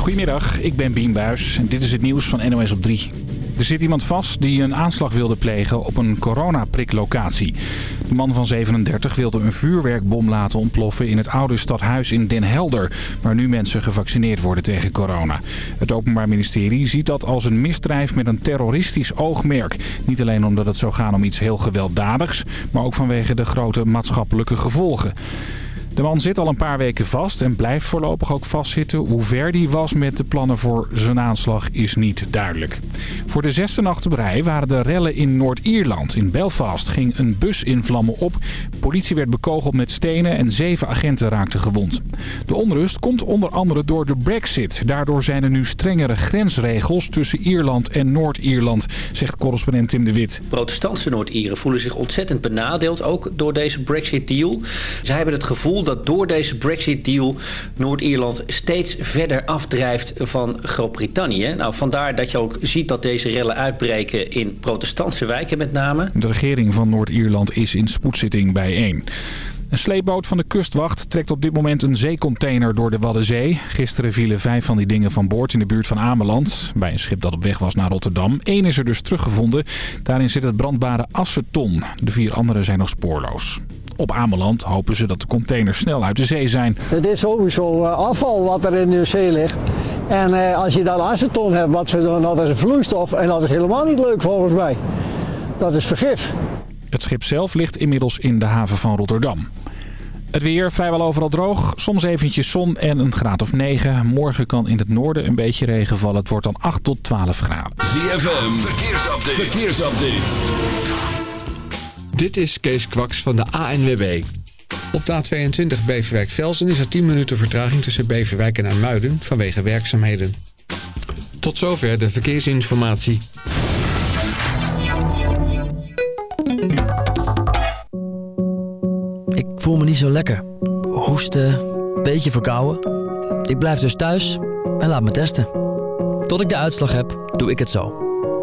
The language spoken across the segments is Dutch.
Goedemiddag, ik ben Bien Buis en dit is het nieuws van NOS op 3. Er zit iemand vast die een aanslag wilde plegen op een coronapriklocatie. De man van 37 wilde een vuurwerkbom laten ontploffen in het oude stadhuis in Den Helder... waar nu mensen gevaccineerd worden tegen corona. Het Openbaar Ministerie ziet dat als een misdrijf met een terroristisch oogmerk. Niet alleen omdat het zou gaan om iets heel gewelddadigs... maar ook vanwege de grote maatschappelijke gevolgen. De man zit al een paar weken vast en blijft voorlopig ook vastzitten. Hoe ver die was met de plannen voor zijn aanslag is niet duidelijk. Voor de zesde nacht op rij waren de rellen in Noord-Ierland. In Belfast ging een bus in vlammen op. politie werd bekogeld met stenen en zeven agenten raakten gewond. De onrust komt onder andere door de brexit. Daardoor zijn er nu strengere grensregels tussen Ierland en Noord-Ierland, zegt correspondent Tim de Wit. Protestantse Noord-Ieren voelen zich ontzettend benadeeld, ook door deze brexit-deal. Zij hebben het gevoel dat door deze Brexit-deal Noord-Ierland steeds verder afdrijft van Groot-Brittannië. Nou, vandaar dat je ook ziet dat deze rellen uitbreken in protestantse wijken met name. De regering van Noord-Ierland is in spoedzitting bijeen. Een sleepboot van de kustwacht trekt op dit moment een zeecontainer door de Waddenzee. Gisteren vielen vijf van die dingen van boord in de buurt van Ameland. Bij een schip dat op weg was naar Rotterdam. Eén is er dus teruggevonden. Daarin zit het brandbare aceton. De vier andere zijn nog spoorloos. Op Ameland hopen ze dat de containers snel uit de zee zijn. Het is sowieso eh, afval wat er in de zee ligt. En eh, als je dan aceton hebt, wat ze doen, dat is een vloeistof. En dat is helemaal niet leuk volgens mij. Dat is vergif. Het schip zelf ligt inmiddels in de haven van Rotterdam. Het weer vrijwel overal droog. Soms eventjes zon en een graad of 9. Morgen kan in het noorden een beetje regen vallen. Het wordt dan 8 tot 12 graden. ZFM, verkeersupdate. verkeersupdate. Dit is Kees Kwaks van de ANWB. Op de A22 Beverwijk-Velsen is er 10 minuten vertraging tussen Beverwijk en Amuiden vanwege werkzaamheden. Tot zover de verkeersinformatie. Ik voel me niet zo lekker. Hoesten, beetje verkouden. Ik blijf dus thuis en laat me testen. Tot ik de uitslag heb, doe ik het zo.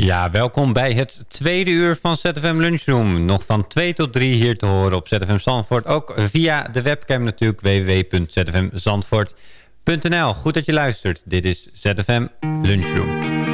Ja, welkom bij het tweede uur van ZFM Lunchroom. Nog van 2 tot 3 hier te horen op ZFM Zandvoort. Ook via de webcam natuurlijk www.zfmzandvoort.nl. Goed dat je luistert. Dit is ZFM Lunchroom.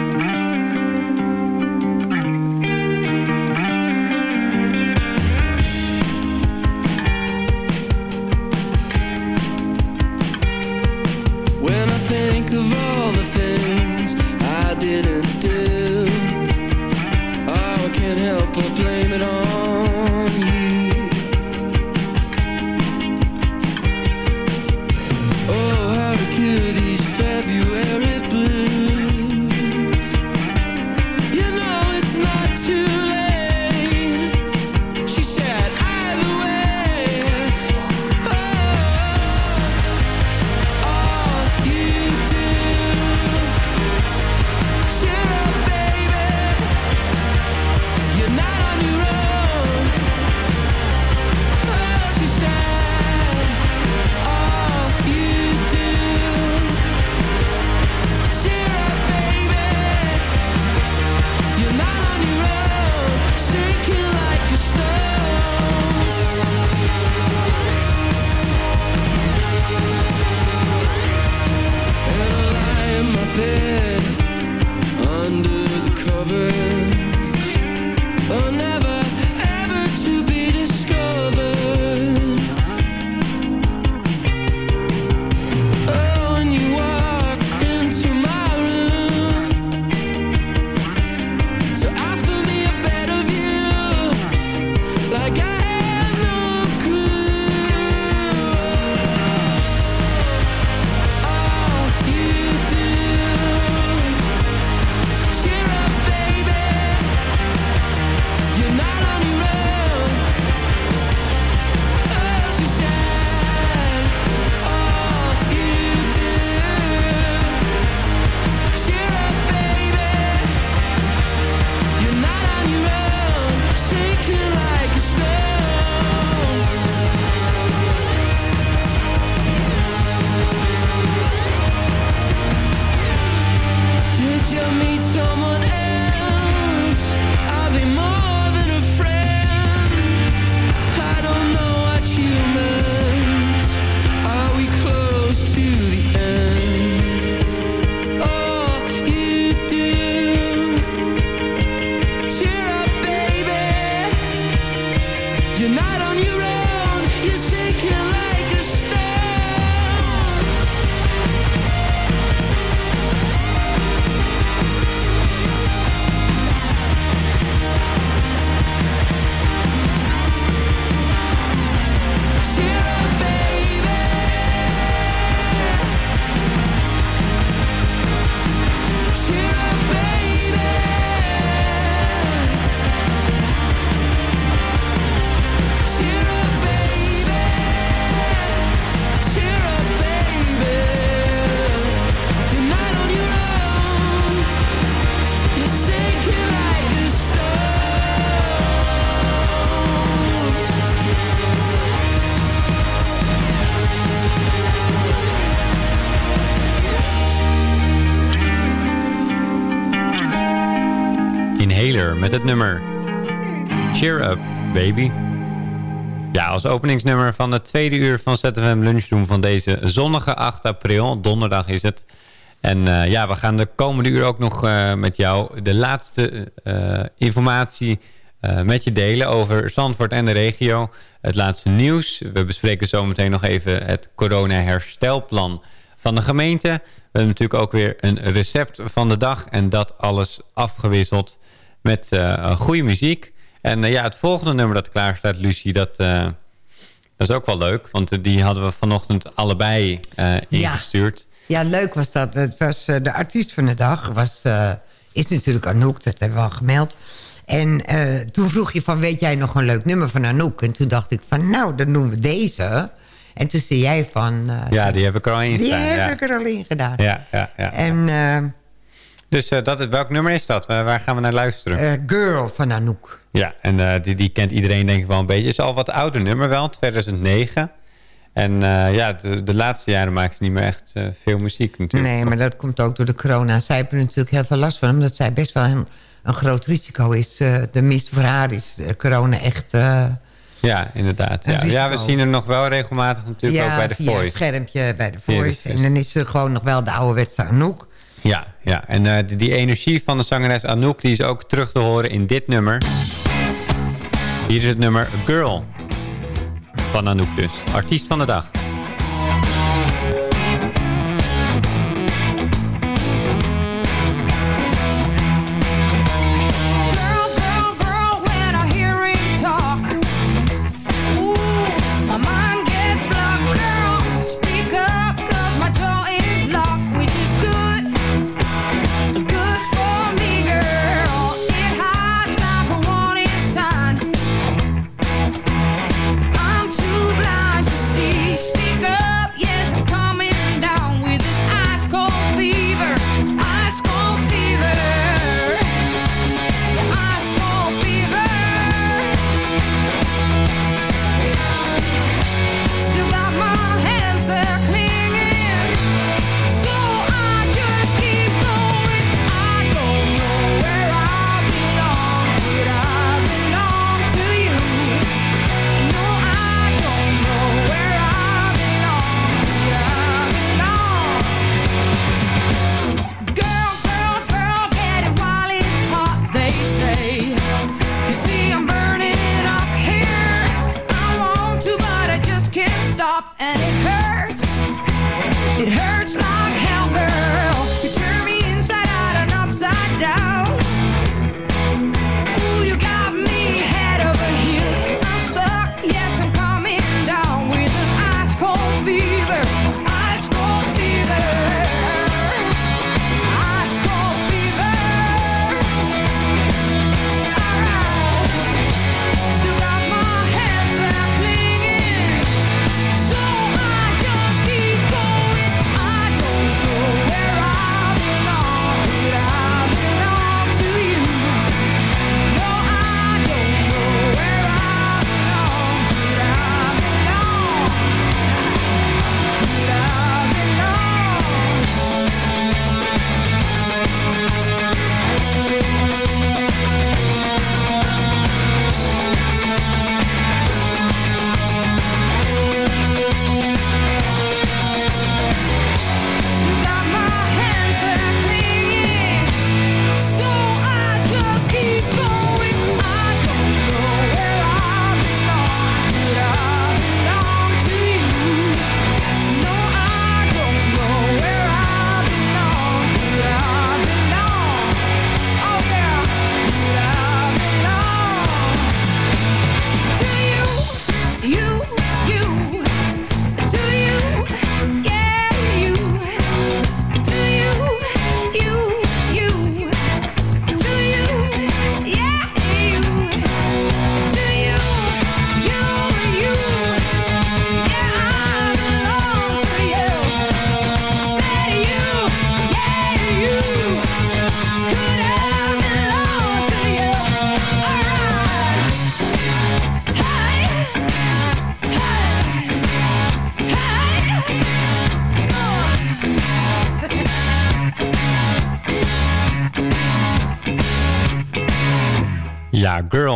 Met het nummer Cheer Up Baby. Ja, als openingsnummer van het tweede uur van ZFM Lunchroom van deze zonnige 8 april. Donderdag is het. En eh, ja, we gaan de komende uur ook nog eh, met jou de laatste eh, informatie met je delen over Zandvoort en de regio. Het laatste nieuws. We bespreken zometeen nog even het corona-herstelplan van de gemeente. We hebben natuurlijk ook weer een recept van de dag. En dat alles afgewisseld met eh, goede muziek. En eh, ja, het volgende nummer dat klaar staat, Lucie, dat, eh, dat is ook wel leuk. Want eh, die hadden we vanochtend allebei eh, ingestuurd. Ja, leuk was dat. Het was, eh, de artiest van de dag was, eh, is natuurlijk Anouk, dat hebben we al gemeld. En eh, toen vroeg je van, weet jij nog een leuk nummer van Anouk? En toen dacht ik van, nou, dan doen we deze. En toen zei jij van... eh, Ja, die heb ik er al in die staan. heb ja. ik er al in gedaan. Ja, ja, ja. En eh, Dus eh, dat, welk nummer is dat? Waar, waar gaan we naar luisteren? eh, Girl van Anouk. Ja, en eh, die, die kent iedereen denk ik wel een beetje. Het is al wat ouder nummer wel, 2009. En ja, de, de laatste jaren maakt ze niet meer echt veel muziek natuurlijk. Nee, maar dat komt ook door de corona. Zij hebben er natuurlijk heel veel last van. Omdat zij best wel een, een groot risico is. De mist voor haar is corona echt... Ja, inderdaad. Ja. ja, we zien hem nog wel regelmatig natuurlijk ook bij de Voice. schermpje bij de Ja, Voice. dus- en dan is er gewoon nog wel de ouderwetse Anouk. Ja, ja. en eh, die, die energie van de zangeres Anouk... die is ook terug te horen in dit nummer. Hier is het nummer Girl. Van Anouk dus. Artiest van de dag.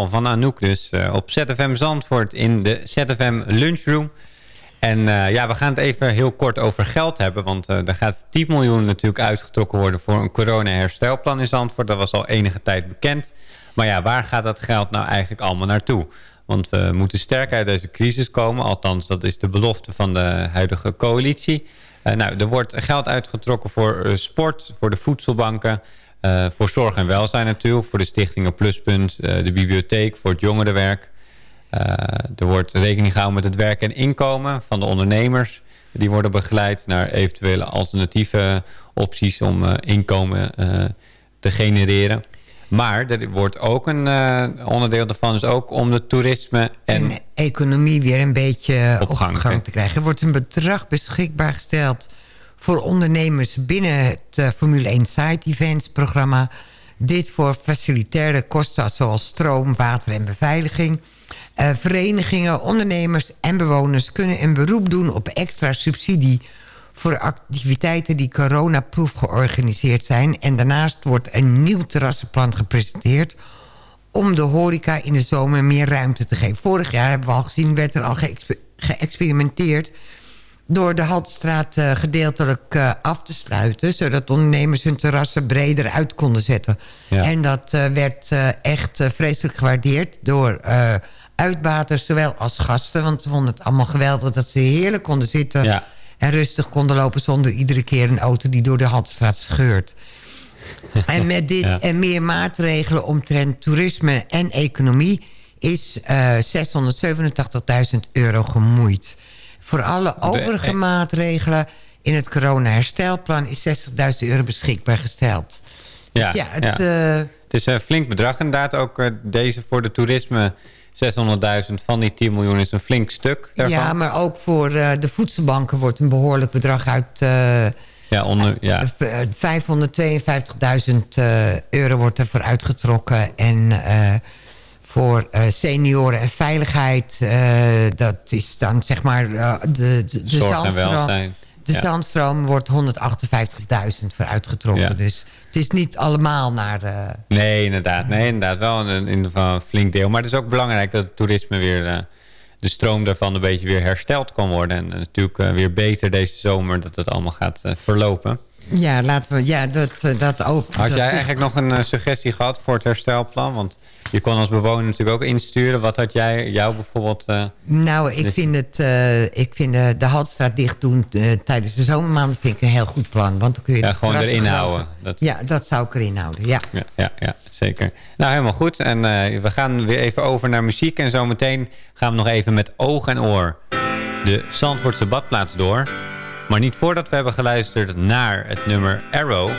Van Anouk dus. eh, op ZFM Zandvoort in de ZFM Lunchroom. En eh, ja, we gaan het even heel kort over geld hebben. Want eh, er gaat 10 miljoen natuurlijk uitgetrokken worden voor een corona-herstelplan in Zandvoort. Dat was al enige tijd bekend. Maar ja, waar gaat dat geld nou eigenlijk allemaal naartoe? Want we moeten sterk uit deze crisis komen. Althans, dat is de belofte van de huidige coalitie. Nou, er wordt geld uitgetrokken voor sport, voor de voedselbanken... eh, voor zorg en welzijn natuurlijk, voor de stichtingen Pluspunt... eh, de bibliotheek, voor het jongerenwerk... Eh, er wordt rekening gehouden met het werk en inkomen van de ondernemers. Die worden begeleid naar eventuele alternatieve opties om inkomen te genereren. Maar er wordt ook een onderdeel daarvan is ook om de toerisme en... economie weer een beetje Op op gang, gang, hè? te krijgen. Er wordt een bedrag beschikbaar gesteld voor ondernemers binnen het eh, Formule 1 Side Events programma. Dit voor facilitaire kosten zoals stroom, water en beveiliging. Eh, verenigingen, ondernemers en bewoners kunnen een beroep doen op extra subsidie voor activiteiten die coronaproof georganiseerd zijn. En daarnaast wordt een nieuw terrassenplan gepresenteerd om de horeca in de zomer meer ruimte te geven. Vorig jaar hebben we al gezien, werd er al geëxpe- geëxperimenteerd... door de Haltestraat eh, gedeeltelijk eh, af te sluiten... zodat ondernemers hun terrassen breder uit konden zetten. Ja. En dat eh, werd echt vreselijk gewaardeerd door uitbaters... zowel als gasten, want ze vonden het allemaal geweldig... dat ze heerlijk konden zitten Ja. en rustig konden lopen... zonder iedere keer een auto die door de Haltestraat scheurt. En met dit Ja. en meer maatregelen omtrent toerisme en economie... is eh 687.000 euro gemoeid. Voor alle overige maatregelen in het corona-herstelplan... is 60.000 euro beschikbaar gesteld. Ja, ja, het, ja. eh, Het is een flink bedrag inderdaad. Ook eh, deze voor de toerisme 600.000 van die 10 miljoen is een flink stuk daarvan. ja, maar ook voor eh, de voedselbanken wordt een behoorlijk bedrag uit... Ja, onder, ja. v- eh, 552.000 eh, euro wordt ervoor uitgetrokken. En voor eh, senioren en veiligheid... eh, dat is dan zeg maar eh, de, de, de zandstroom. De Ja. zandstroom wordt 158.000 voor uitgetrokken. Ja. Dus het is niet allemaal naar... Nee, inderdaad. Nee, inderdaad. Wel een, in een flink deel. Maar het is ook belangrijk dat het toerisme weer... de stroom daarvan een beetje weer hersteld kan worden. En natuurlijk weer beter deze zomer dat het allemaal gaat verlopen. Ja, laten we... Ja, dat, eh, dat ook. Had jij eigenlijk nog een eh, suggestie gehad voor het herstelplan? Want je kon als bewoner natuurlijk ook insturen. Wat had jij, jou bijvoorbeeld... eh, Nou, ik Dus- vind, het, ik vind de Haltstraat dicht doen tijdens de zomermaanden vind ik een heel goed plan. Want dan kun je Ja, gewoon erin groter- houden. Dat- Ja, dat zou ik erin houden, ja. Ja, ja, ja, zeker. Nou, helemaal goed. En we gaan weer even over naar muziek. En zometeen gaan we nog even met oog en oor de Zandvoortse badplaats door. Maar niet voordat we hebben geluisterd naar het nummer Arrow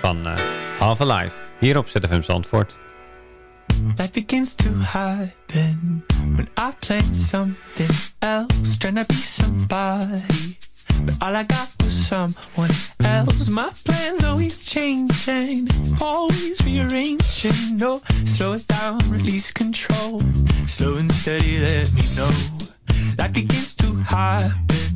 van eh Half Alive. Hier op ZFM Zandvoort. Life begins to happen when I plan something else, trying to be somebody. But all I got was someone else. My plans always changing, always rearranging. No, slow it down, release control. Slow and steady, let me know. Life begins to happen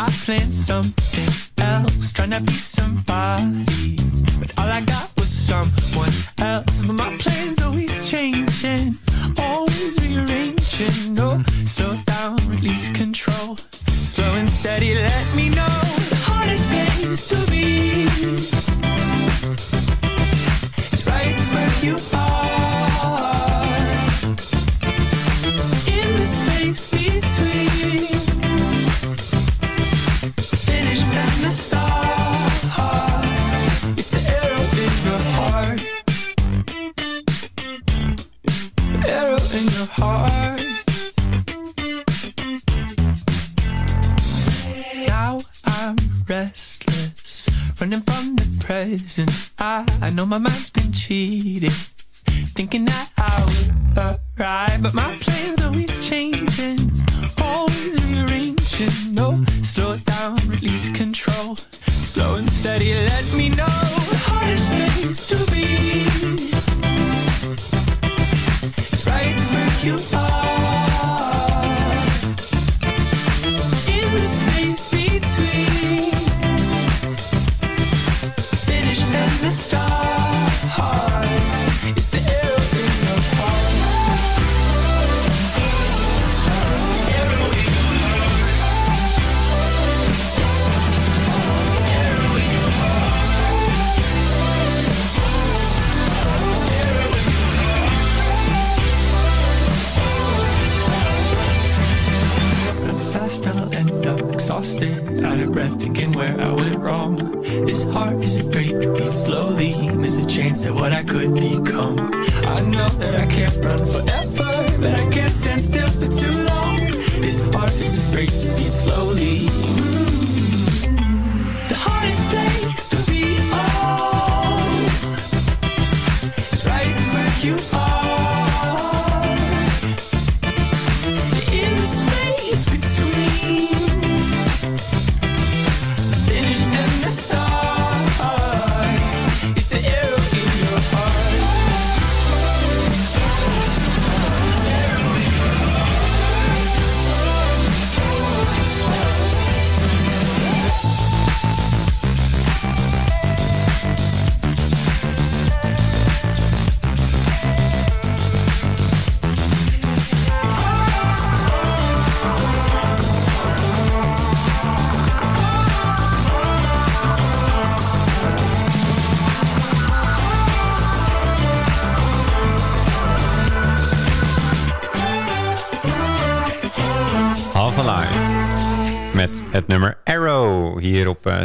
I plan something else, trying to be somebody. But all I got was someone else. But my plans always changing, always rearranging. No, slow down, release control. Slow and steady, let me know the hardest place to be. In your heart. Now I'm restless, running from the present. I, I know my mind's been cheating, thinking that I would arrive, but my plans always changing, always rearranging. No, slow down, release control, slow and steady. Let me know breath, thinking where I went wrong. This heart is afraid to beat slowly. Miss a chance at what I could become. I know that I can't run forever, but I can't stand still for too long. This heart is afraid to beat slowly.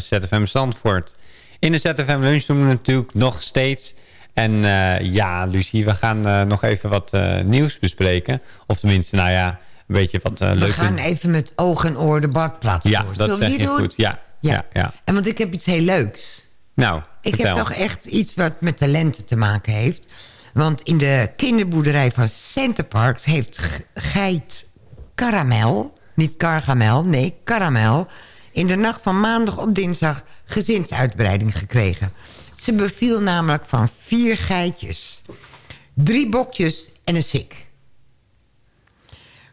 ZFM Zandvoort. In de ZFM Lunch doen we natuurlijk nog steeds. En eh, ja, Lucie, we gaan eh, nog even wat eh, nieuws bespreken. Of tenminste, nou ja, een beetje wat eh We leuk. gaan even met oog en oor de badplaats Ja, door. dat zeg je doen? goed. Ja, ja. ja, En want ik heb iets heel leuks. Nou, Ik vertel. heb nog echt iets wat met talenten te maken heeft. Want in de kinderboerderij van Centerparks heeft geit Caramel... niet Gargamel, nee, Caramel... in de nacht van maandag op dinsdag gezinsuitbreiding gekregen. Ze beviel namelijk van vier geitjes. Drie bokjes en een sik.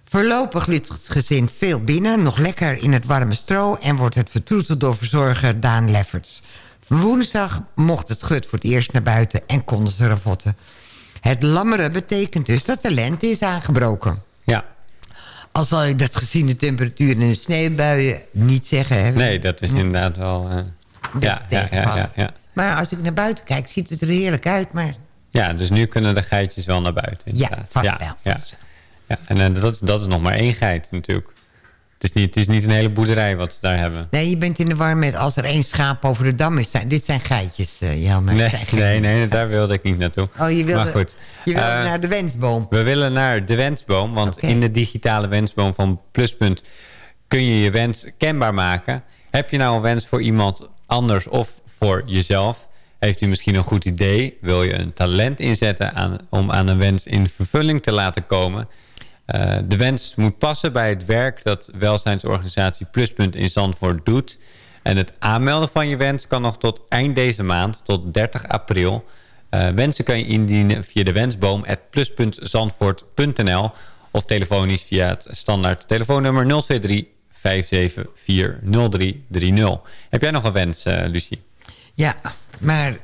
Voorlopig ligt het gezin veel binnen, nog lekker in het warme stro... en wordt het vertroeteld door verzorger Daan Lefferts. Woensdag mocht het gut voor het eerst naar buiten en konden ze ravotten. Het lammeren betekent dus dat de lente is aangebroken. Ja. Al zal je dat gezien de temperatuur en de sneeuwbuien niet zeggen. Hè? Nee, dat is inderdaad wel... eh, ja, ja, ja, ja, ja. Maar als ik naar buiten kijk, ziet het er heerlijk uit. Maar Ja, dus nu kunnen de geitjes wel naar buiten. Ja, inderdaad. vast ja, wel, Ja. Ja, en dat, is- dat is nog maar één geit natuurlijk. Het is, niet, het is niet een hele boerderij wat ze daar hebben. nee, je bent in de war met als er één schaap over de dam is. Zijn, dit zijn geitjes, eh Jelmer. Nee, nee, nee, daar wilde ik niet naartoe. Oh, je wilde, maar goed. je wilde Eh, naar de wensboom. We willen naar de wensboom, want in de digitale wensboom van Pluspunt kun je je wens kenbaar maken. Heb je nou een wens voor iemand anders of voor jezelf? Heeft u misschien een goed idee? Wil je een talent inzetten aan, om aan een wens in vervulling te laten komen? Eh, de wens moet passen bij het werk dat welzijnsorganisatie Pluspunt in Zandvoort doet. En het aanmelden van je wens kan nog tot eind deze maand, tot 30 april. Eh, wensen kan je indienen via de wensboom plus.zandvoort.nl of telefonisch via het standaard telefoonnummer 023 574 0330. Heb jij nog een wens, eh, Lucie? Ja, maar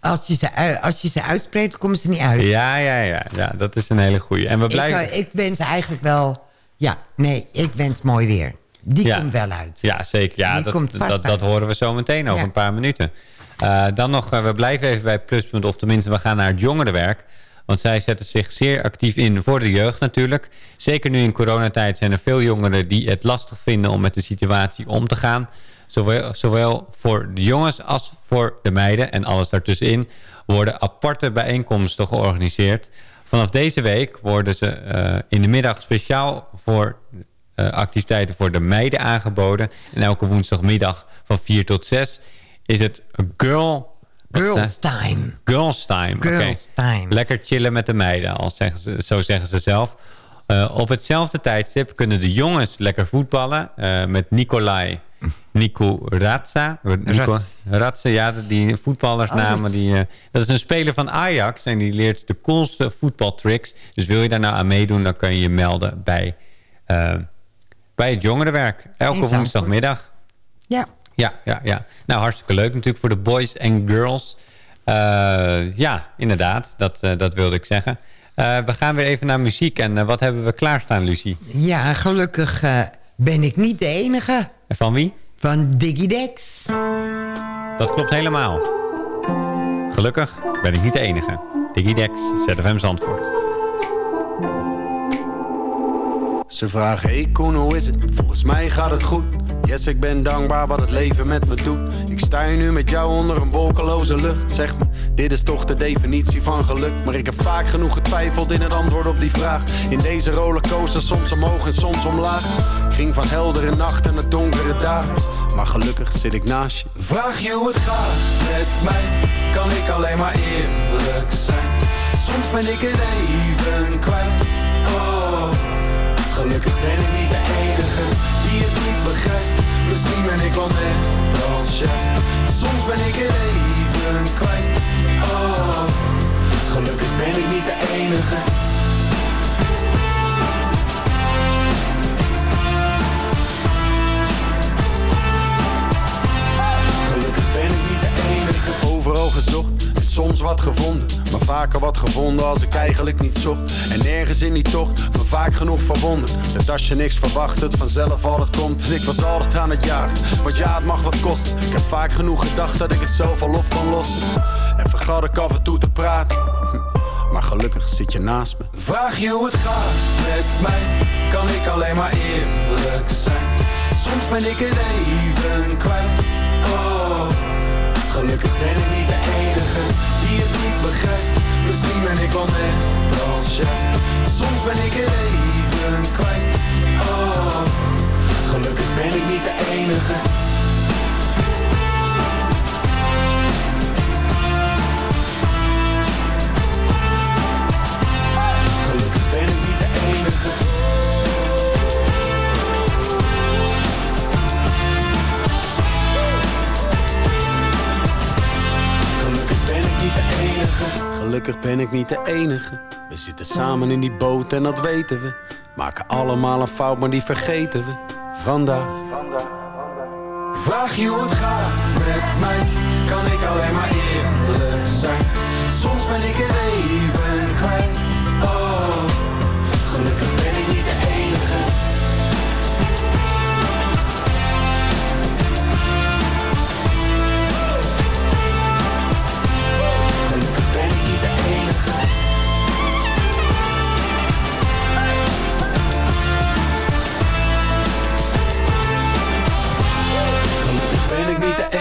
als je, ze, als je ze uitspreekt, komen ze niet uit. Ja, ja, ja, ja, dat is een hele goeie. En we Ik, blijven... eh, ik wens eigenlijk wel... Ja, nee, ik wens mooi weer. Die Ja. komt wel uit. Ja, zeker. Ja, dat, horen we zo meteen over Ja. een paar minuten. Eh, dan nog, eh, we blijven even bij Pluspunt, of tenminste, we gaan naar het jongerenwerk. Want zij zetten zich zeer actief in voor de jeugd natuurlijk. Zeker nu in coronatijd zijn er veel jongeren die het lastig vinden om met de situatie om te gaan. Zowel, zowel voor de jongens als voor de meiden en alles daartussenin worden aparte bijeenkomsten georganiseerd. Vanaf deze week worden ze eh, in de middag speciaal voor eh, activiteiten voor de meiden aangeboden. En elke woensdagmiddag van 4 tot 6 is het girl... Girls time. Girls time. Girls time. Lekker chillen met de meiden, al zeggen ze, zo zeggen ze zelf. Eh, op hetzelfde tijdstip kunnen de jongens lekker voetballen met Nicolai Nico Ratza. Nico, ja, die voetballersnamen. Oh, dat is- die, eh, dat is een speler van Ajax en die leert de coolste voetbaltricks. Dus wil je daar nou aan meedoen, dan kun je je melden bij, eh, bij het jongerenwerk. Elke woensdagmiddag. Ja. Ja, ja, ja. Nou, hartstikke leuk natuurlijk voor de boys en girls. Eh, ja, inderdaad. Dat, dat wilde ik zeggen. We gaan weer even naar muziek. En wat hebben we klaarstaan, Lucie? Ja, gelukkig ben ik niet de enige. En van wie? Van Diggy Dex. Dat klopt helemaal. Gelukkig ben ik niet de enige. Diggy Dex, ZFM Zandvoort. Ze vragen, hey Koen, hoe is het? Volgens mij gaat het goed. Yes, ik ben dankbaar wat het leven met me doet. Ik sta hier nu met jou onder een wolkeloze lucht. Zeg me, dit is toch de definitie van geluk. Maar ik heb vaak genoeg getwijfeld in het antwoord op die vraag. In deze rollercoaster, soms omhoog en soms omlaag. Ik ging van heldere nachten naar donkere dagen. Maar gelukkig zit ik naast je. Vraag je hoe het gaat met mij, kan ik alleen maar eerlijk zijn. Soms ben ik het even kwijt. Oh, gelukkig ben ik niet de enige die het niet begrijpt. Misschien ben ik wel net als jij. Soms ben ik het even kwijt. Oh, gelukkig ben ik niet de enige. Gelukkig ben ik niet de enige. Overal gezocht, soms wat gevonden. Maar vaker wat gevonden als ik eigenlijk niet zocht. En nergens in die tocht, maar vaak genoeg verwonden. Dat als je niks verwacht, het vanzelf altijd komt. Ik was altijd aan het jagen, want ja, het mag wat kosten. Ik heb vaak genoeg gedacht dat ik het zelf al op kon lossen. En vergat ik af en toe te praten. Maar gelukkig zit je naast me. Vraag je hoe het gaat met mij, kan ik alleen maar eerlijk zijn. Soms ben ik het even kwijt. Oh, gelukkig ben ik niet de enige die het niet begrijpt. Misschien ben ik wel net als jij. Soms ben ik het even kwijt. Oh, gelukkig ben ik niet de enige. Ben ik niet de enige. We zitten samen in die boot en dat weten we. Maken allemaal een fout, maar die vergeten we. Vandaag. Vraag je hoe het gaat met mij, kan ik alleen maar eerlijk zijn. Soms ben ik het even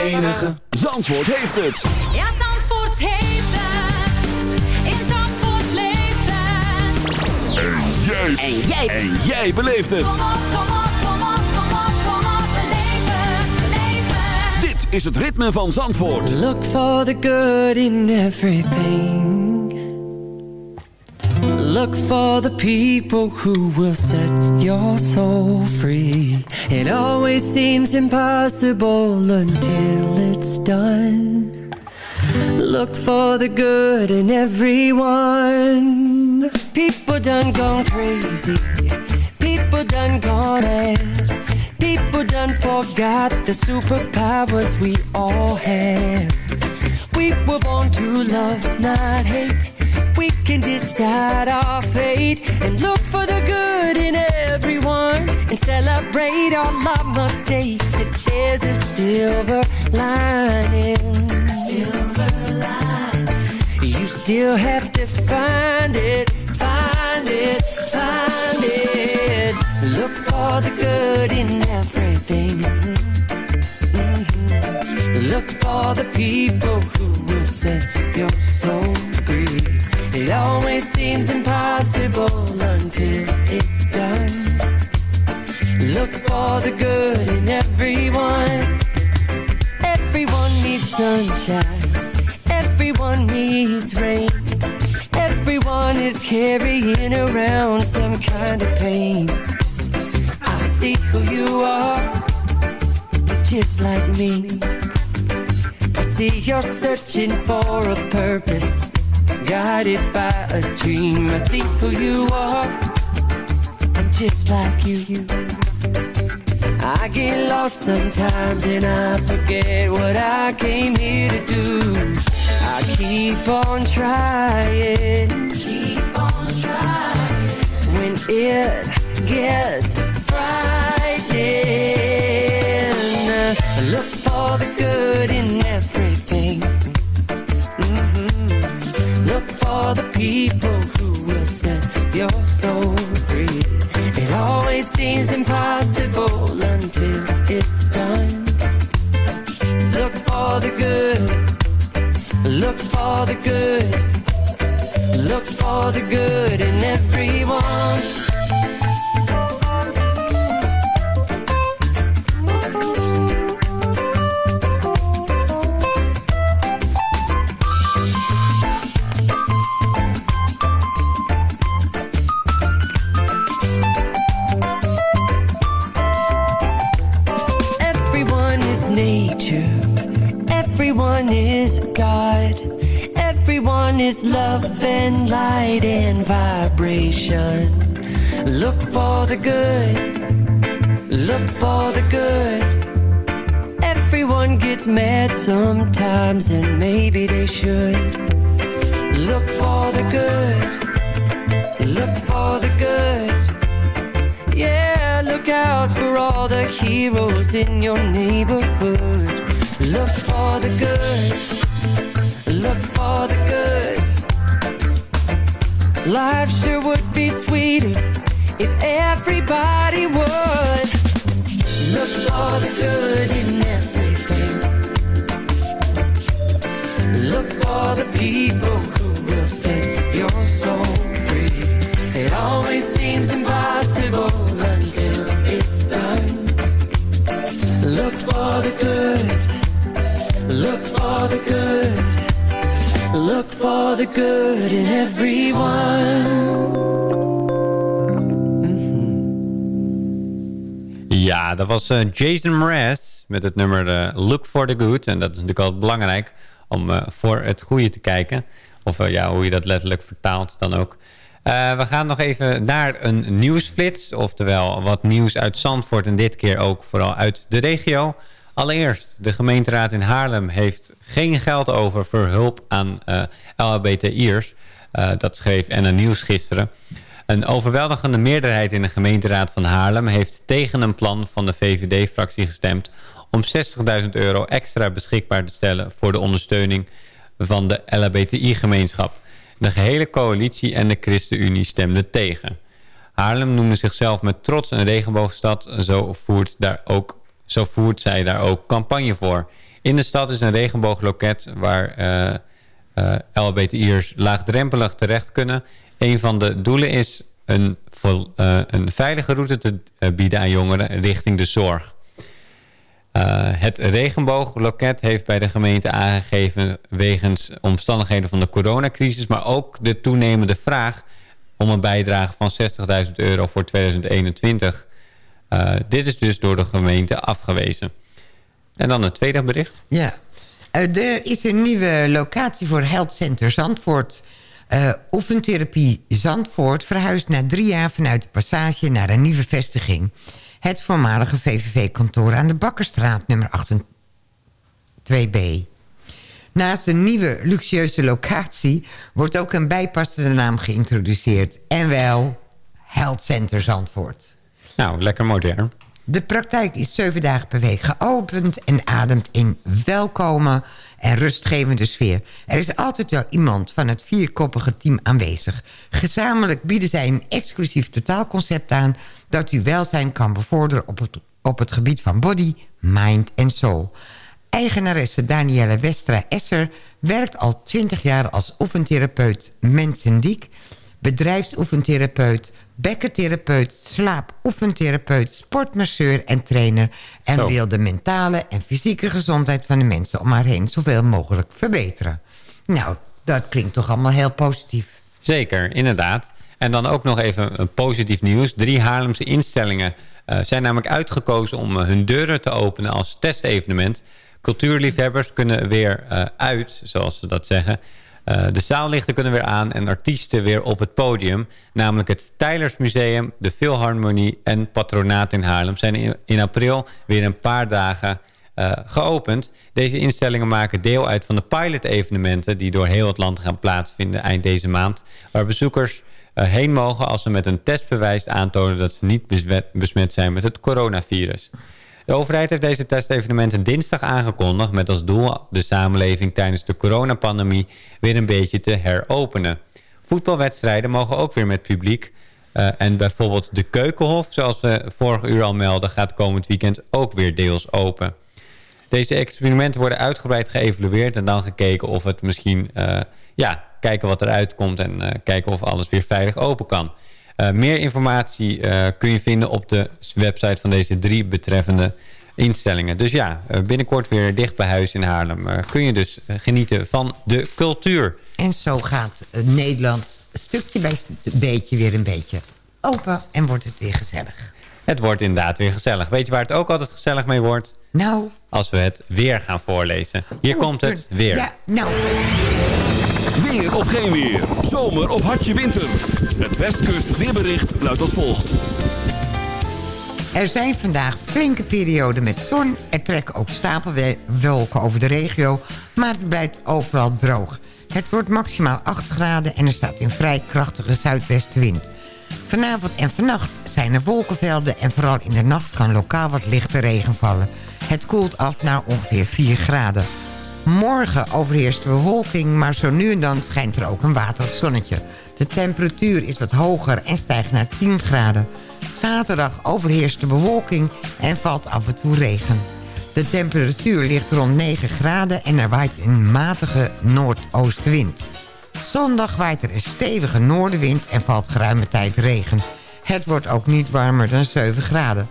enige. Zandvoort heeft het. Ja, Zandvoort heeft het. In Zandvoort leeft het. En jij. En jij. En jij beleeft het. Kom op, kom op, kom op, kom op, kom op. Beleef het, beleef het. Dit is het ritme van Zandvoort. Look for the good in everything. Look for the people who will set your soul free. It always seems impossible until it's done. Look for the good in everyone. People done gone crazy. People done gone mad. People done forgot the superpowers we all have. We were born to love, not hate. Can decide our fate and look for the good in everyone and celebrate all our mistakes if there's a silver lining. Silver. You still have to find it, find it, find it. Look for the good in everything. Mhm. Look for the people who will set your soul free. It always seems impossible until it's done. Look for the good in everyone. Everyone needs sunshine. Everyone needs rain. Everyone is carrying around some kind of pain. I see who you are, you're just like me. I see you're searching for a purpose, guided by a dream. I see who you are, I'm just like you. I get lost sometimes and I forget what I came here to do. I keep on trying, keep on trying. When it gets impossible until it's done. Look for the good. Look for the good. Look for the good in everyone. Heroes in your neighborhood. Look for the good. Look for the good. Life sure would be sweeter if everybody would. Look for the good good everyone. Ja, dat was eh, Jason Mraz met het nummer eh, Look for the Good. En dat is natuurlijk altijd belangrijk om eh, voor het goede te kijken. Of ja, hoe je dat letterlijk vertaalt dan ook. We gaan nog even naar een nieuwsflits. Oftewel wat nieuws uit Zandvoort en dit keer ook vooral uit de regio. Allereerst, de gemeenteraad in Haarlem heeft geen geld over voor hulp aan eh LHBTI'ers. Eh, dat schreef NN Nieuws gisteren. Een overweldigende meerderheid in de gemeenteraad van Haarlem... heeft tegen een plan van de VVD-fractie gestemd... om 60.000 euro extra beschikbaar te stellen... voor de ondersteuning van de LHBTI-gemeenschap. De gehele coalitie en de ChristenUnie stemden tegen. Haarlem noemde zichzelf met trots een regenboogstad. Zo voert, daar ook, zo voert zij daar ook campagne voor. In de stad is een regenboogloket waar eh eh, LHBTI'ers laagdrempelig terecht kunnen. Een van de doelen is een, eh, een veilige route te bieden aan jongeren richting de zorg. Het regenboogloket heeft bij de gemeente aangegeven... wegens omstandigheden van de coronacrisis... maar ook de toenemende vraag om een bijdrage van 60.000 euro voor 2021. Eh, dit is dus door de gemeente afgewezen. En dan het tweede bericht. Ja. Eh, er is een nieuwe locatie voor Health Center Zandvoort. Eh, oefentherapie Zandvoort verhuist na drie jaar vanuit de passage naar een nieuwe vestiging. Het voormalige VVV-kantoor aan de Bakkerstraat nummer 2B. Naast een nieuwe luxueuze locatie wordt ook een bijpassende naam geïntroduceerd. En wel Health Center Zandvoort. Nou, lekker modern. De praktijk is zeven dagen per week geopend en ademt in welkome en rustgevende sfeer. Er is altijd wel iemand van het vierkoppige team aanwezig. Gezamenlijk bieden zij een exclusief totaalconcept aan... dat uw welzijn kan bevorderen op het, op het gebied van body, mind en soul. Eigenaresse Danielle Westra-Esser werkt al 20 jaar als oefentherapeut mensendiek... bedrijfsoefentherapeut, bekkentherapeut, slaapoefentherapeut... sportmasseur en trainer... en Zo. wil de mentale en fysieke gezondheid van de mensen... om haar heen zoveel mogelijk verbeteren. Nou, dat klinkt toch allemaal heel positief. Zeker, inderdaad. En dan ook nog even een positief nieuws. Drie Haarlemse instellingen eh, zijn namelijk uitgekozen om eh, hun deuren te openen als testevenement. Cultuurliefhebbers kunnen weer eh, uit, zoals ze dat zeggen. Eh, de zaallichten kunnen weer aan en artiesten weer op het podium. Namelijk het Tijlersmuseum, de Philharmonie en Patronaat in Haarlem... zijn in, april weer een paar dagen eh, geopend. Deze instellingen maken deel uit van de pilot-evenementen... die door heel het land gaan plaatsvinden eind deze maand... waar bezoekers eh, heen mogen als ze met een testbewijs aantonen... dat ze niet besmet zijn met het coronavirus. De overheid heeft deze testevenementen dinsdag aangekondigd... met als doel de samenleving tijdens de coronapandemie weer een beetje te heropenen. Voetbalwedstrijden mogen ook weer met publiek... Eh, en bijvoorbeeld de Keukenhof, zoals we vorige uur al melden... gaat komend weekend ook weer deels open. Deze experimenten worden uitgebreid geëvalueerd... en dan gekeken of het misschien eh, ja, kijken wat eruit komt en eh, kijken of alles weer veilig open kan. Eh, meer informatie eh, kun je vinden op de website van deze drie betreffende instellingen. Dus ja, eh, binnenkort weer dicht bij huis in Haarlem kun je dus genieten van de cultuur. En zo gaat Nederland stukje bij beetje weer een beetje open en wordt het weer gezellig. Het wordt inderdaad weer gezellig. Weet je waar het ook altijd gezellig mee wordt? Nou. Als we het weer gaan voorlezen. Hier komt het weer. Ja, nou. Weer of geen weer. Zomer of hartje winter. Het Westkust weerbericht luidt als volgt. Er zijn vandaag flinke perioden met zon. Er trekken ook stapelwolken over de regio. Maar het blijft overal droog. Het wordt maximaal 8 graden en er staat een vrij krachtige zuidwestenwind. Vanavond en vannacht zijn er wolkenvelden... en vooral in de nacht kan lokaal wat lichte regen vallen. Het koelt af naar ongeveer 4 graden. Morgen overheerst bewolking, maar zo nu en dan schijnt er ook een waterig zonnetje. De temperatuur is wat hoger en stijgt naar 10 graden. Zaterdag overheerst de bewolking en valt af en toe regen. De temperatuur ligt rond 9 graden en er waait een matige noordoostenwind. Zondag waait er een stevige noordenwind en valt geruime tijd regen. Het wordt ook niet warmer dan 7 graden.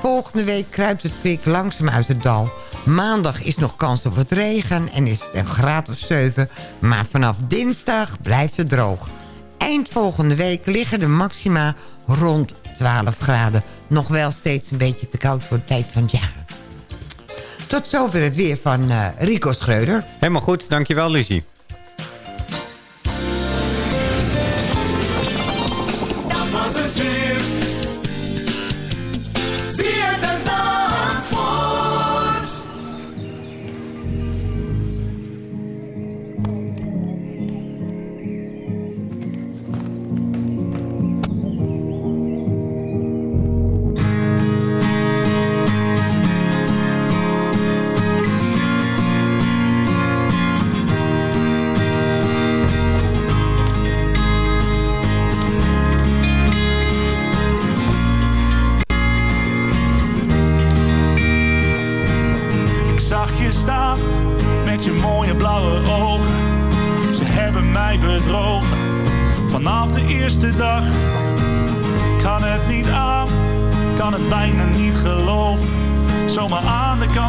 Volgende week kruipt het kwik langzaam uit het dal. Maandag is nog kans op wat regen en is het een graad of 7. Maar vanaf dinsdag blijft het droog. Eind volgende week liggen de maxima rond 12 graden. Nog wel steeds een beetje te koud voor de tijd van het jaar. Tot zover het weer van eh, Rico Schreuder. Helemaal goed, dankjewel Lucie.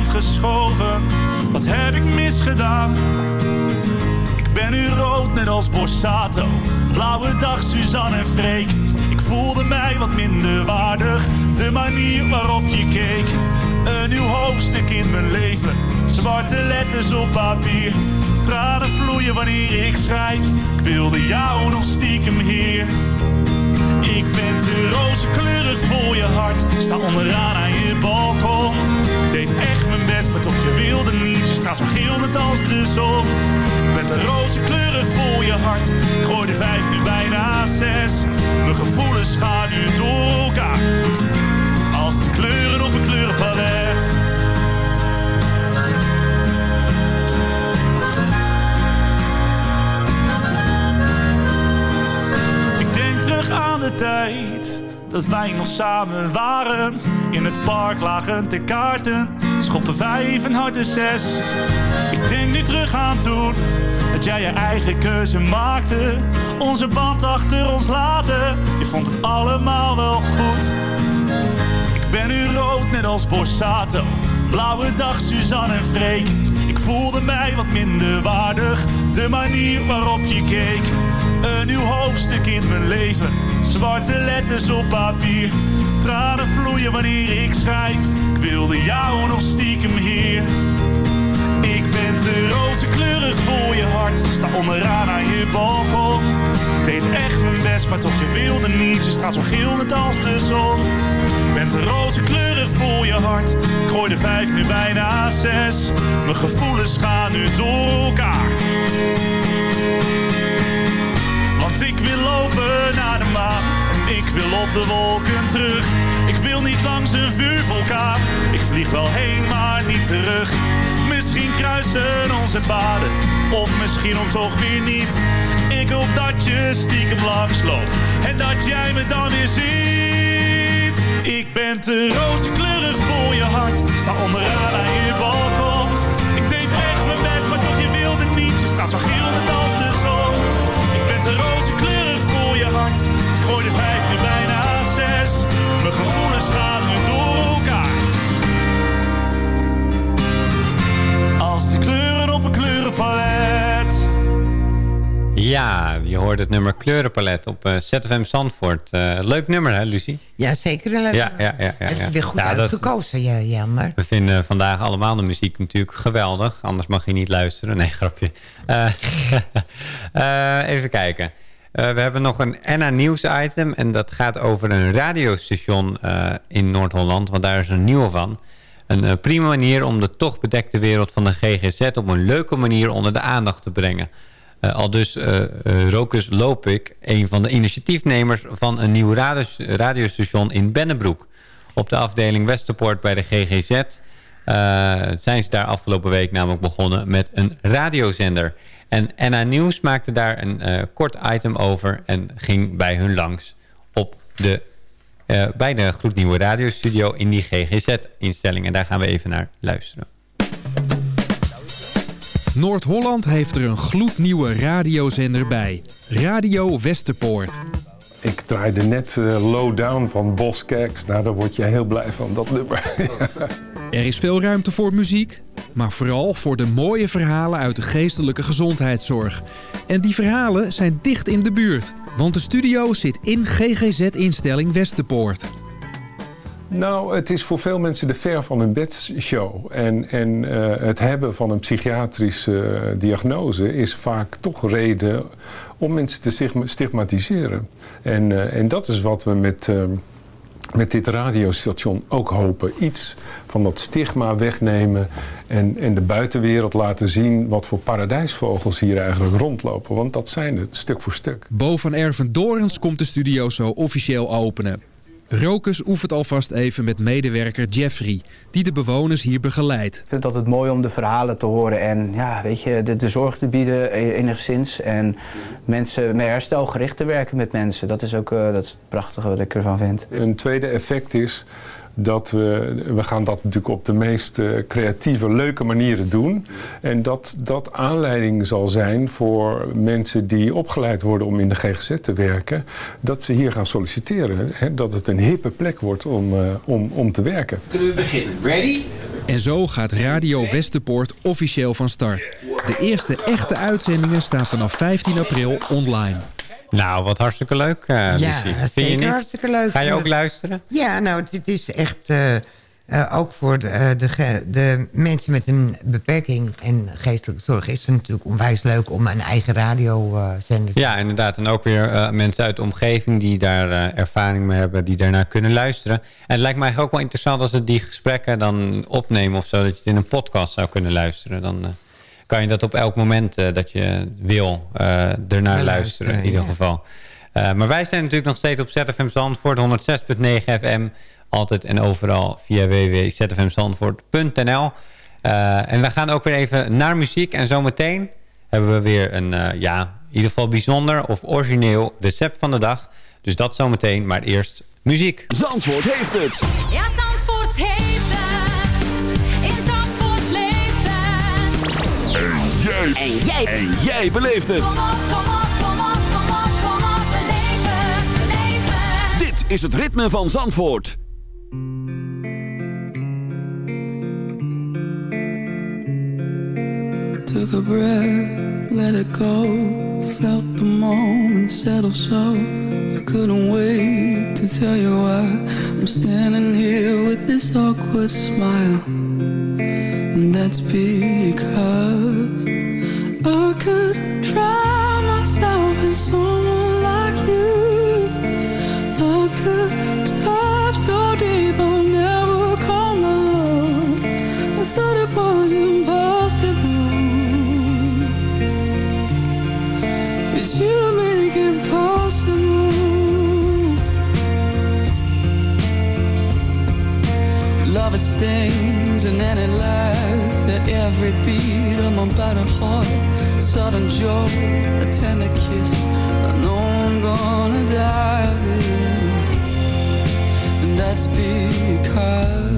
Geschoven, wat heb ik misgedaan? Ik ben nu rood net als Borsato. Blauwe dag Suzanne en Freek. Ik voelde mij wat minder waardig, de manier waarop je keek. Een nieuw hoofdstuk in mijn leven, zwarte letters op papier. Tranen vloeien wanneer ik schrijf, ik wilde jou nog stiekem hier. Ik ben te rozenkleurig voor je hart, sta onderaan aan je balkon. Deed echt mijn best, maar toch je wilde niet, je geel net als de zon. Ik ben te rozenkleurig voor je hart, ik gooi de vijf nu bijna zes. Mijn gevoelens nu door elkaar, als de kleuren op een kleurenpalet. Ik denk terug aan de tijd dat wij nog samen waren. In het park lagen te kaarten, schoppen vijf en harde zes. Ik denk nu terug aan toen, dat jij je eigen keuze maakte. Onze band achter ons laten, je vond het allemaal wel goed. Ik ben nu rood net als Borsato, blauwe dag Suzanne en Freek. Ik voelde mij wat minder waardig, de manier waarop je keek. Een nieuw hoofdstuk in mijn leven, zwarte letters op papier. Tranen vloeien wanneer ik schrijf, ik wilde jou nog stiekem hier. Ik ben te rozenkleurig voor je hart, sta onderaan aan je balkon. Deed echt mijn best, maar toch je wilde niet, je straalt zo net als de zon. Ben te rozenkleurig voor je hart, ik gooi de vijf nu bijna zes. Mijn gevoelens gaan nu door elkaar. En ik wil op de wolken terug. Ik wil niet langs een vuurvulkaan, ik vlieg wel heen maar niet terug. Misschien kruisen onze paden, of misschien ook toch weer niet. Ik hoop dat je stiekem langs loopt en dat jij me dan weer ziet. Ik ben te rozenkleurig voor je hart, sta onderaan aan je balkon. Ik deed echt mijn best, maar toch je wilde niet. Je staat zo geel net als hoort het nummer Kleurenpalet op eh, ZFM Zandvoort. Eh, leuk nummer, hè, Lucie? Ja, zeker een leuk Ja, nummer. ja, ja. ja, Heb je ja. weer goed Ja, dat- uitgekozen, ja, Jelmer. we vinden vandaag allemaal de muziek natuurlijk geweldig. Anders mag je niet luisteren. Nee, grapje. Eh, even kijken. We hebben nog een NA Nieuws item. En dat gaat over een radiostation in Noord-Holland. Want daar is een nieuwe van. Een prima manier om de toch bedekte wereld van de GGZ... op een leuke manier onder de aandacht te brengen. Eh, al dus eh eh, Rokus Lopik, een van de initiatiefnemers... van een nieuw radios- radiostation in Bennebroek. Op de afdeling Westerpoort bij de GGZ... zijn ze daar afgelopen week namelijk begonnen met een radiozender. En NA Nieuws maakte daar een kort item over... en ging bij hun langs op de, bij de gloednieuwe radiostudio... in die GGZ-instelling. En daar gaan we even naar luisteren. Noord-Holland heeft er een gloednieuwe radiozender bij. Radio Westerpoort. Ik draaide net eh, Low Down van Bos Kerks. Nou, daar word je heel blij van, dat nummer. Er is veel ruimte voor muziek, maar vooral voor de mooie verhalen uit de geestelijke gezondheidszorg. En die verhalen zijn dicht in de buurt, want de studio zit in GGZ-instelling Westerpoort. Nou, het is voor veel mensen de ver van hun bed show. En, en eh, het hebben van een psychiatrische eh, diagnose is vaak toch reden om mensen te stigma- stigmatiseren. En, eh, en dat is wat we met, eh, met dit radiostation ook hopen. Iets van dat stigma wegnemen en, en de buitenwereld laten zien wat voor paradijsvogels hier eigenlijk rondlopen. Want dat zijn het, stuk voor stuk. Bo van Erven Dorens komt de studio zo officieel openen. Rokus oefent alvast even met medewerker Jeffrey, die de bewoners hier begeleidt. Ik vind het altijd mooi om de verhalen te horen en ja, weet je, de, de zorg te bieden eh, enigszins. En mensen meer herstelgericht te werken met mensen. Dat is ook eh, dat is het prachtige wat ik ervan vind. Een tweede effect is dat we, we gaan dat natuurlijk op de meest eh, creatieve, leuke manieren doen. En dat dat aanleiding zal zijn voor mensen die opgeleid worden om in de GGZ te werken, dat ze hier gaan solliciteren. Hè, dat het een hippe plek wordt om, eh, om, om te werken. Kunnen we beginnen? Ready? En zo gaat Radio Westerpoort officieel van start. De eerste echte uitzendingen staan vanaf 15 april online. Nou, wat hartstikke leuk, eh Ja, zeker hartstikke leuk. Ga je ook luisteren? Ja, nou, het, het is echt eh, eh, ook voor de, de, de mensen met een beperking en geestelijke zorg... is het natuurlijk onwijs leuk om een eigen radiozender te Ja, inderdaad. En ook weer mensen uit de omgeving die daar ervaring mee hebben, die daarnaar kunnen luisteren. En het lijkt mij ook wel interessant als ze die gesprekken dan opnemen of zo, dat je het in een podcast zou kunnen luisteren. Dan kan je dat op elk moment eh, dat je wil eh ernaar luisteren, luisteren, in ieder ja. geval. Eh, maar wij zijn natuurlijk nog steeds op ZFM Zandvoort, 106.9 FM. Altijd en overal via www.zfmzandvoort.nl. Eh, en we gaan ook weer even naar muziek. En zometeen hebben we weer een, eh, ja, in ieder geval bijzonder of origineel recept van de dag. Dus dat zometeen, maar eerst muziek. Zandvoort heeft het. Ja, Zandvoort heeft het. In Zandvoort. En jij. En jij. En jij beleeft het. Kom op, kom op, kom op, kom op, kom op. Beleef het, beleef het. Dit is het ritme van Zandvoort. Took a breath, let it go. Felt the moment settle so. I couldn't wait to tell you why I'm standing here with this awkward smile. That's because I could drown myself in someone like you. I could dive so deep I'll never come out. I thought it was impossible. But you make it possible. Love is stings and then it laughs at every beat of my battered heart. Sudden joy, a tender kiss. I know I'm gonna die of this, and that's because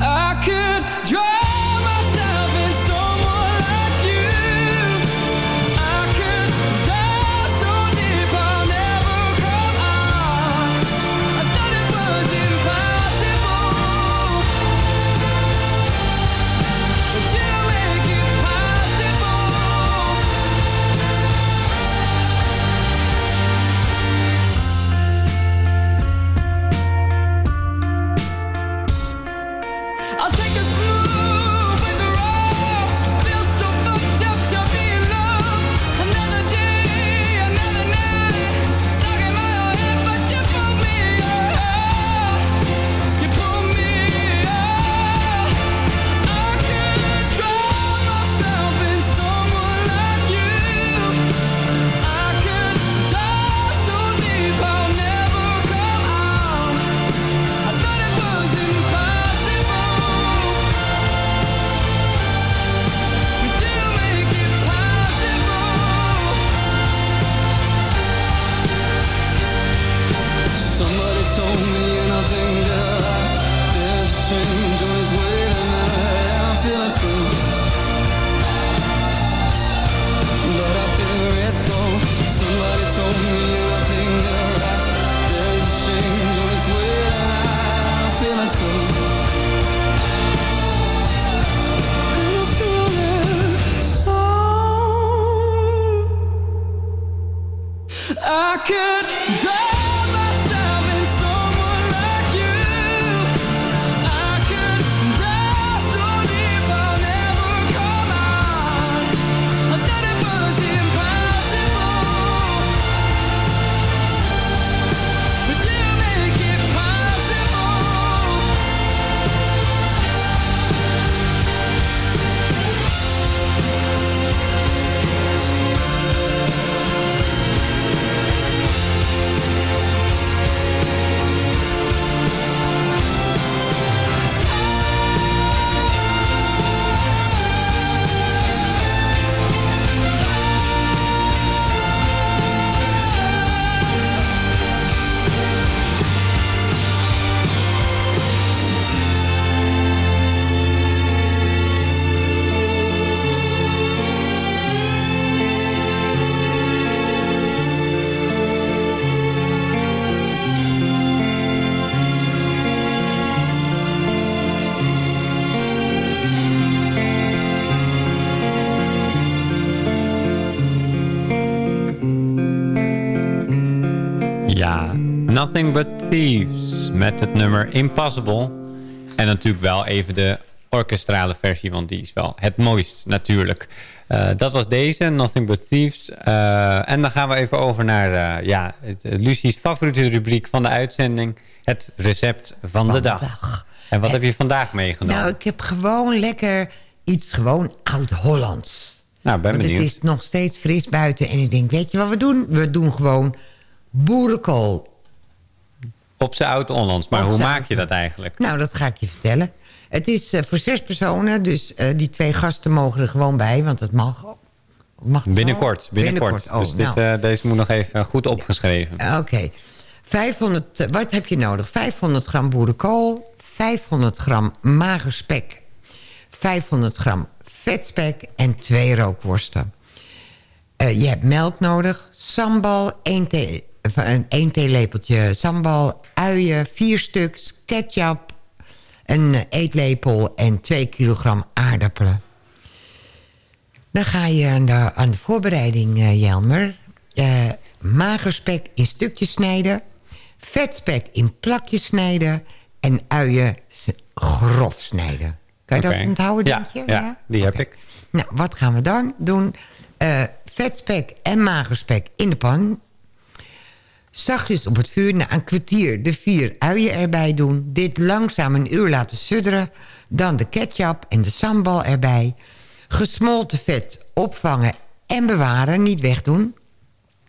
I could drown Nothing But Thieves met het nummer Impossible. En natuurlijk wel even de orkestrale versie, want die is wel het mooist natuurlijk. Eh, dat was deze, Nothing But Thieves. Eh, en dan gaan we even over naar eh, ja, Lucie's favoriete rubriek van de uitzending. Het recept van, de dag. En wat heb je vandaag meegenomen? Nou, ik heb gewoon lekker iets gewoon oud-Hollands. Nou, ben Want benieuwd. het is nog steeds fris buiten. En ik denk, weet je wat we doen? We doen gewoon boerenkool. Op zijn oud-Hollands. Maar Op hoe maak je dat eigenlijk? Nou, dat ga ik je vertellen. Het is eh, voor zes personen, dus eh, die twee gasten mogen er gewoon bij, want het mag. mag? Binnenkort, binnenkort. Oh, dus dit, nou. eh, deze moet nog even goed opgeschreven. Oké. 500, eh, wat heb je nodig? 500 gram boerenkool, 500 gram mager spek, 500 gram vetspek en twee rookworsten. Je hebt melk nodig, sambal, 1 thee, een 1 theelepeltje sambal, uien, 4 stuks, ketchup, een eetlepel en 2 kilogram aardappelen. Dan ga je aan de, aan de voorbereiding, eh, Jelmer. Eh magerspek in stukjes snijden. Vetspek in plakjes snijden. En uien grof snijden. Kan je dat onthouden, ja, denk je? Ja, die heb ik. Nou, wat gaan we dan doen? Eh, vetspek en magerspek in de pan. Zachtjes op het vuur na een kwartier de vier uien erbij doen. Dit langzaam een uur laten sudderen. Dan de ketchup en de sambal erbij. Gesmolten vet opvangen en bewaren, niet wegdoen.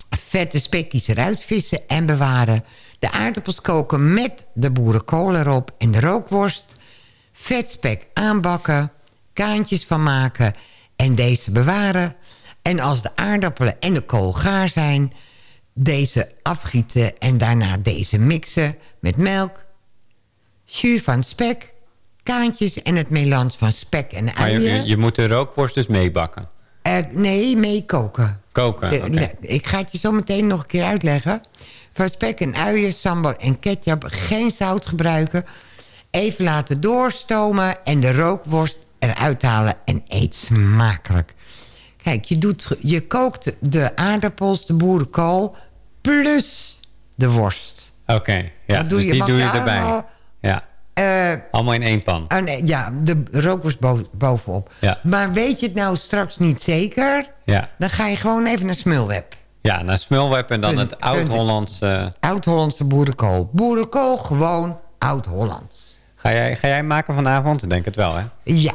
Vette spekjes eruit vissen en bewaren. De aardappels koken met de boerenkool erop en de rookworst. Vetspek aanbakken, kaantjes van maken en deze bewaren. En als de aardappelen en de kool gaar zijn... deze afgieten en daarna deze mixen met melk... jus van spek, kaantjes en het melans van spek en Maar je, uien. je, je moet de rookworst dus meebakken. Eh, nee, meekoken. Koken, ik ga het je zo meteen nog een keer uitleggen. Van spek en uien, sambal en ketchup. Geen zout gebruiken. Even laten doorstomen en de rookworst eruit halen en eet smakelijk. Kijk, je, doet, je kookt de aardappels, de boerenkool... plus de worst. Oké, ja. Dat doe dus je- die doe je erbij. allemaal- Ja, Eh, allemaal in één pan. oh nee, ja, de rookworst bo- bovenop. Ja. Maar weet je het nou straks niet zeker... Ja, dan ga je gewoon even naar Smulweb. ja naar smulweb en dan Punt, het oud-Hollands. eh, Oud-Hollandse boerenkool. Boerenkool, gewoon oud-Hollands. ga, jij, ga jij maken vanavond? Ik denk het wel, hè? Ja.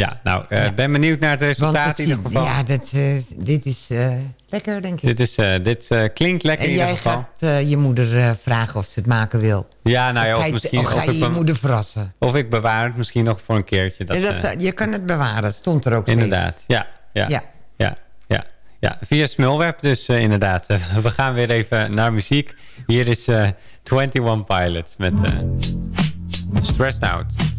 Ja, nou, eh, ben benieuwd naar het resultaat in ieder geval. ja, dat, eh, dit is eh, lekker, denk ik. Dit, is, dit klinkt lekker en in ieder jij geval. gaat eh, je moeder vragen of ze het maken wil. Ja, nou ja, of of ga je, misschien... of ga je je moeder verrassen. Of ik bewaar het misschien nog voor een keertje. Dat, En dat, je kan het bewaren, stond er ook Inderdaad, ja. Ja, Ja. ja. ja, ja, Via Smulweb dus inderdaad. we gaan weer even naar muziek. Hier is eh 21 Pilots met Stressed Out.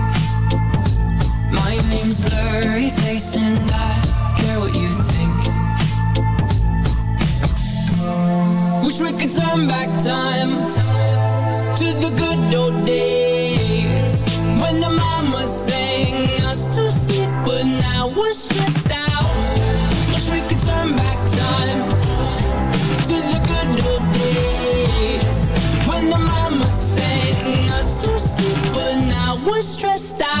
Name's Blurry Face and I care what you think. Wish we could turn back time to the good old days when the mama sang us to sleep, but now we're stressed out. Wish we could turn back time to the good old days when the mama sang us to sleep, but now we're stressed out.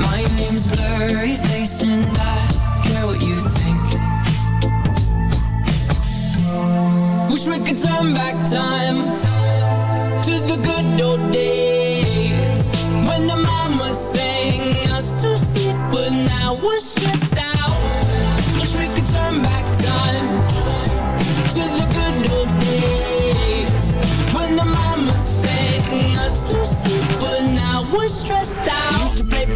My name's Blurry Face and I care what you think. Wish we could turn back time to the good old days when the mama sang us to sleep, but now we're stressed out. Wish we could turn back time to the good old days when the mama sang us to sleep, but now we're stressed out.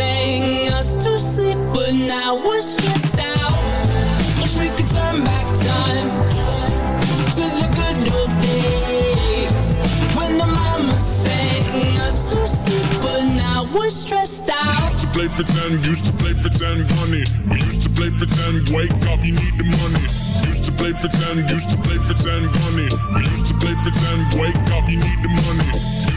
us to sleep, but now we're stressed out. Wish we could turn back time to the good old days when the mama sang us to sleep, but now we're stressed out. Used to play pretend, used to play pretend, money. We used to play pretend, wake up, you need the money. Used to play pretend, used to play pretend, money. We used to play pretend, wake up, you need the money.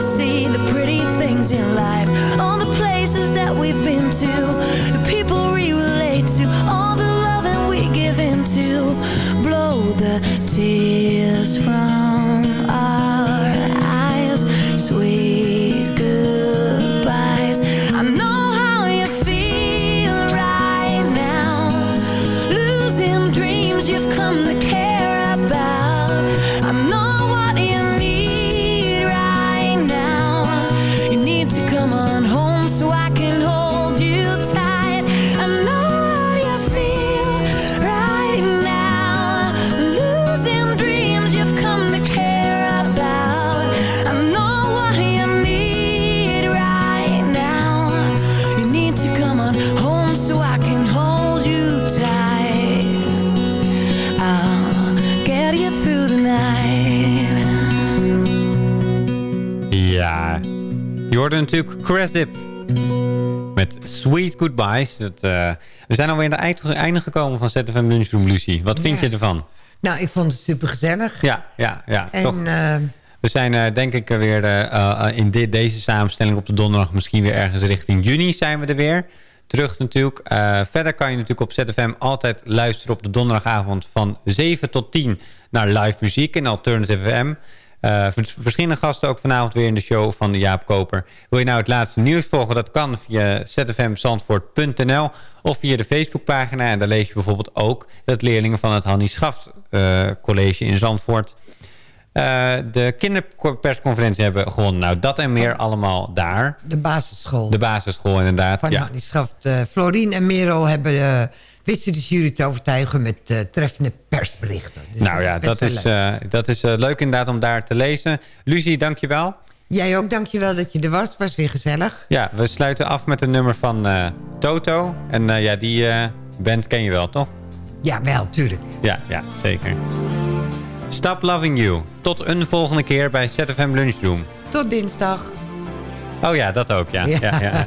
see the pretty hoorde natuurlijk Crasdip met Sweet Goodbyes. Dat, eh, we zijn alweer aan het eind- einde gekomen van ZFM Lunchroom, Lucie. Wat vind Ja. je ervan? Nou, ik vond het super gezellig. Ja, ja, ja. toch. En eh, We zijn eh, denk ik weer in dit, deze samenstelling op de donderdag... misschien weer ergens richting juni zijn we er weer. Terug natuurlijk. Verder kan je natuurlijk op ZFM altijd luisteren op de donderdagavond... van 7 tot 10 naar live muziek in Alternative FM. Eh, vers- verschillende gasten ook vanavond weer in de show van Jaap Koper. Wil je nou het laatste nieuws volgen? Dat kan via zfmzandvoort.nl of via de Facebookpagina. En daar lees je bijvoorbeeld ook dat leerlingen van het Hannie Schaft eh, College in Zandvoort... eh, de kinderpersconferentie hebben gewonnen. Nou, dat en meer allemaal daar. de basisschool De basisschool inderdaad. van ja. Hannie Schaft. Florien en Merel hebben, wisten de jury te overtuigen met eh, treffende persberichten. Dus nou ja, best dat is, leuk. eh, dat is eh, leuk inderdaad om daar te lezen. Lucie, dankjewel. Jij ook, dankjewel dat je er was. was weer gezellig. Ja, we sluiten af met een nummer van eh, Toto. En eh, ja, die eh, band ken je wel, toch? Ja, wel, tuurlijk. Ja, ja, zeker. Stop Loving You. Tot een volgende keer bij ZFM Lunchroom. Tot dinsdag. Oh ja, dat ook, ja. ja. Ja. ja,